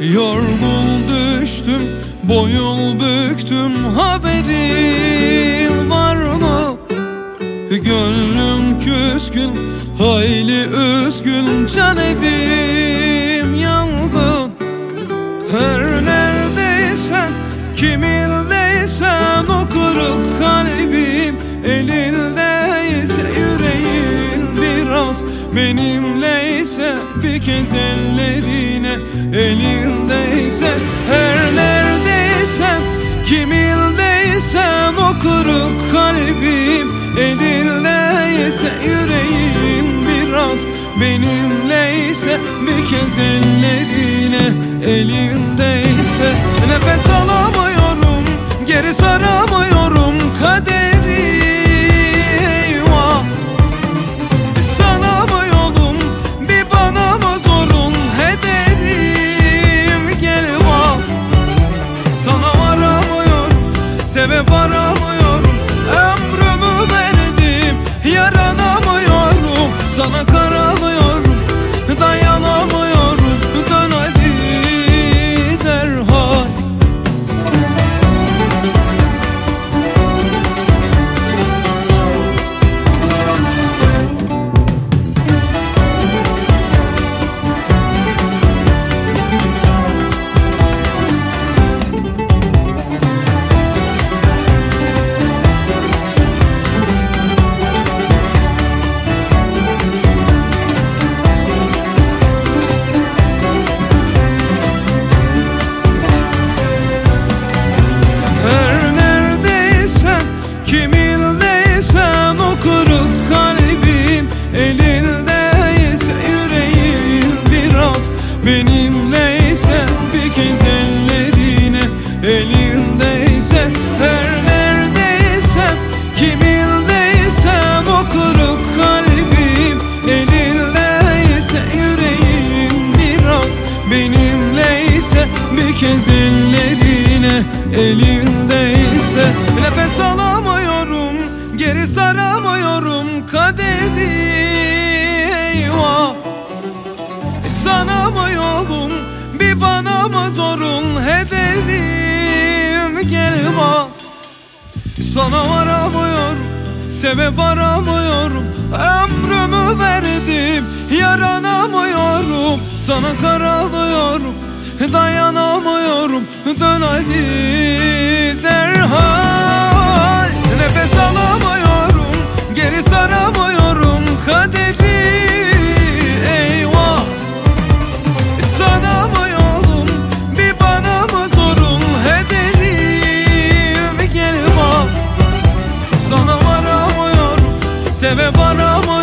Yorgun düştüm, boyun büktüm haberin var mı? Gönlüm küskün, hayli üzgün can evim yangın Her neredeysen, kimindeysen o kırık kalbim Elindeyse biraz benimleyse Bir kez ellerine elindeyse Her neredeysen, kimindeysen o kırık kalbim Elindeyse yüreğin biraz benimleyse Bir kez ellerine elindeyse. Nefes alamıyorum geri saramıyorum kaderi sebep aramıyorum Ömrümü verdim yaranamıyorum. Sana benimleyse Bir kez ellerine elindeyse Her neredeysen, kimindeysen o kırık kalbim Elindeyse yüreğin biraz benimleyse Bir kez ellerine elindeyse. Nefes alamıyorum geri saramıyorum kaderi zorun hedefim. Gel bak sana varamıyorum Sebep aramıyorum. Ömrümü verdim Yaranamıyorum. Sana karalıyorum Dayanamıyorum. Dön hadi Seve bana mı